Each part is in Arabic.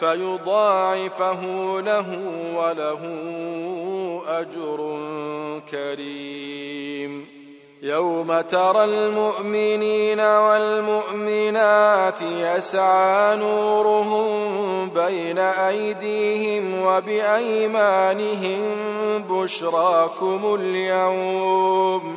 فيضاعفه له وله أجر كريم. يوم ترى المؤمنين والمؤمنات يسعى نورهم بين أيديهم وبأيمانهم بشراكم اليوم.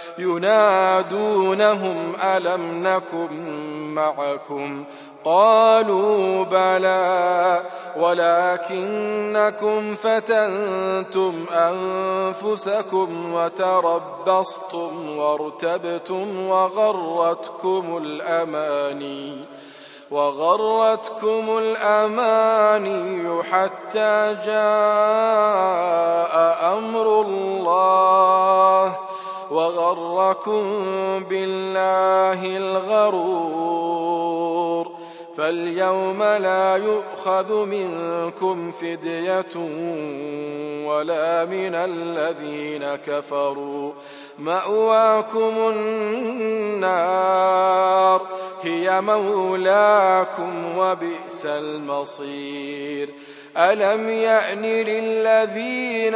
ينادونهم ألم نكن معكم؟ قالوا بلى ولكنكم فتنتم أنفسكم وتربصتم وارتبتم وغرتكم الأماني وغرتكم الأماني حتى جاء أمر الله. وغركم بالله الغرور فاليوم لا يؤخذ منكم فدية ولا من الذين كفروا مأواكم النار هي مولاكم وبئس المصير ألم يأن للذين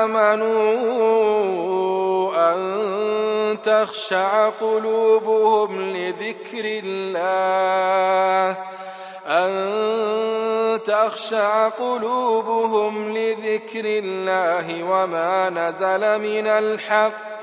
آمنوا أن تخشع قلوبهم لذكر الله. أن تخشع قلوبهم لذكر الله وما نزل من الحق.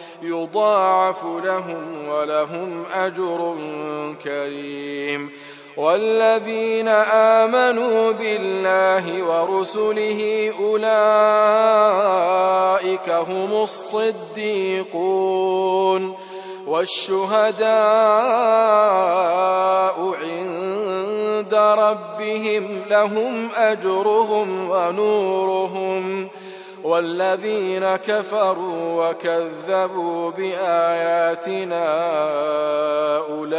يضاعف لهم ولهم أجر كريم. والذين آمنوا بالله ورسله أولئك هم الصديقون. والشهداء عند ربهم لهم أجرهم ونورهم. والذين كفروا وكذبوا بآياتنا أولئك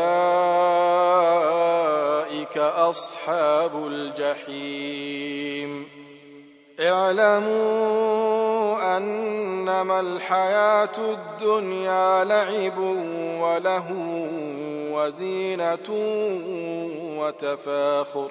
أصحاب الجحيم. اعلموا أنما الحياة الدنيا لعب وله وزينة وتفاخر.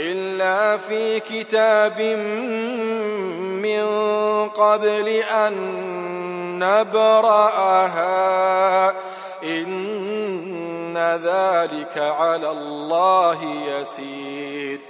إلا في كتاب من قبل أن نبرأها. إن ذلك على الله يسير.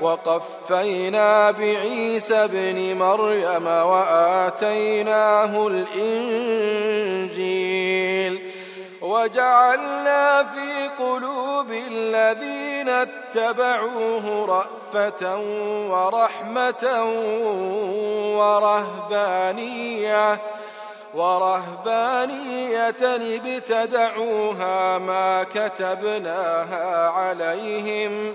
وقفينا بعيسى ابن مريم وآتيناه الإنجيل وجعلنا في قلوب الذين اتبعوه رأفة ورحمة ورهبانية ورهبانية ابتدعوها ما كتبناها عليهم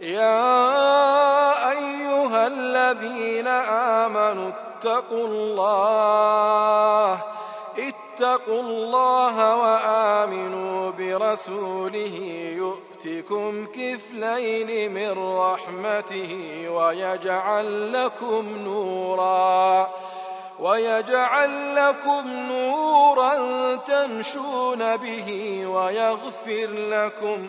يا أيها الذين آمنوا اتقوا الله اتقوا الله وآمنوا برسوله يؤتكم كفلين من رحمته ويجعل لكم نورا ويجعل لكم نورا تمشون به ويغفر لكم